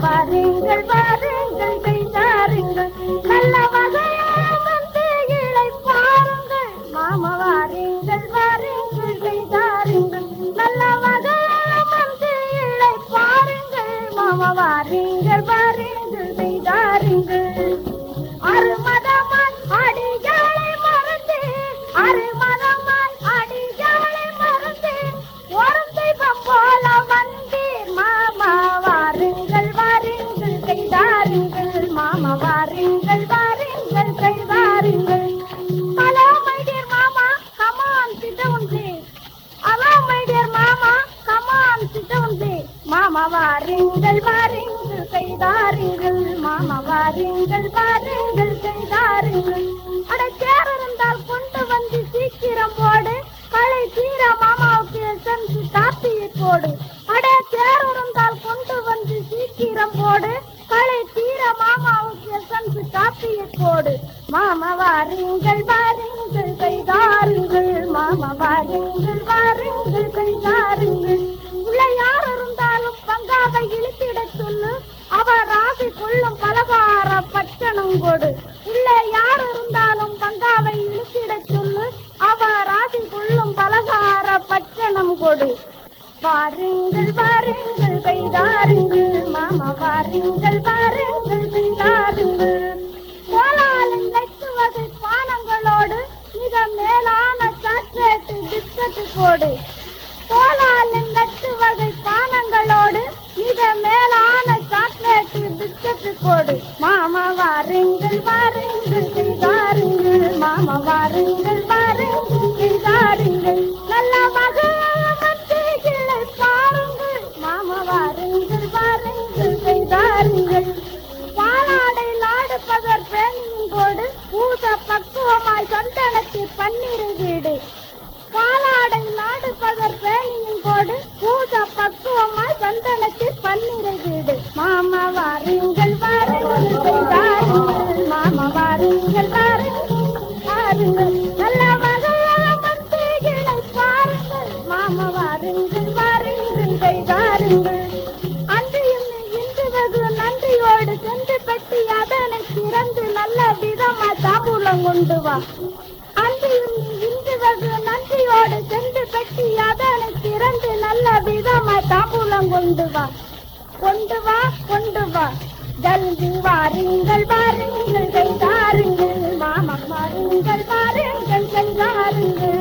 nobody வாருங்கள் வாருங்கள் செய்தாருங்கள். மாமா வாருங்கள் வாருங்கள் செய்தாருங்கள். அட சேர் இருந்தால் கொண்டு வந்து சீக்கிரம் போடு. களை தீர மாமாவுக்கு சென்று காப்பியை போடு. அட சேர் இருந்தால் கொண்டு வந்து சீக்கிரம் போடு. களை தீர மாமாவுக்கு சென்று காப்பியை போடு. மாமா வாருங்கள் வாருங்கள் செய்தாருங்கள். மாமா வாருங்கள் வாருங்கள் செய்தாருங்கள் உள்ள யார் இருந்தாலும் பங்காவை இழுத்திடச் சொல்லு அவர் ஆசை கொள்ளும் பலகார கொடு உள்ள யார் இருந்தாலும் கங்காவை இழுத்திடச் சொல்லு. அவ ராசி கொள்ளும் பலகார பட்சணம் கொடு. பாருங்கள் பாருங்கள் கைதாருங்கள் மாமா பாருங்கள் பாருங்கள் கைதாருங்கள் கோலாலம் நெட்டுவது பானங்களோடு. மிக மேலான சாக்லேட்டு பிஸ்கட்டு போடு. பிஸ்கட் போடு. மாமா வாருங்கள் வாருங்கள் கைதாருங்கள் மாமா வாருங்கள் வாருங்கள் கைதாருங்கள் நல்லா மகளை பாருங்கள். மாமா வாருங்கள் வாருங்கள் கைதாருங்கள் பாலாடை நாடுப்பதர் பெண்ணின் கோடு பூத பக்குவமாய் சந்தனத்தை பன்னிரு வீடு. பாலாடை நாடுப்பதர் பெண் அதனை திறந்து நல்ல விதமா தாம்பூலம் கொண்டு வா. அன்றையும் இன்று வெகு நன்றியோடு சென்று பெட்டி அதனை திறந்து நல்ல விதமா தாம்பூலம் கொண்டு வா. கொண்டு வா கொண்டு வா. ஜல்தி வாருங்கள் வாருங்கள் கைதாருங்கள் மாமா வாருங்கள் வாருங்கள் கைதாருங்கள்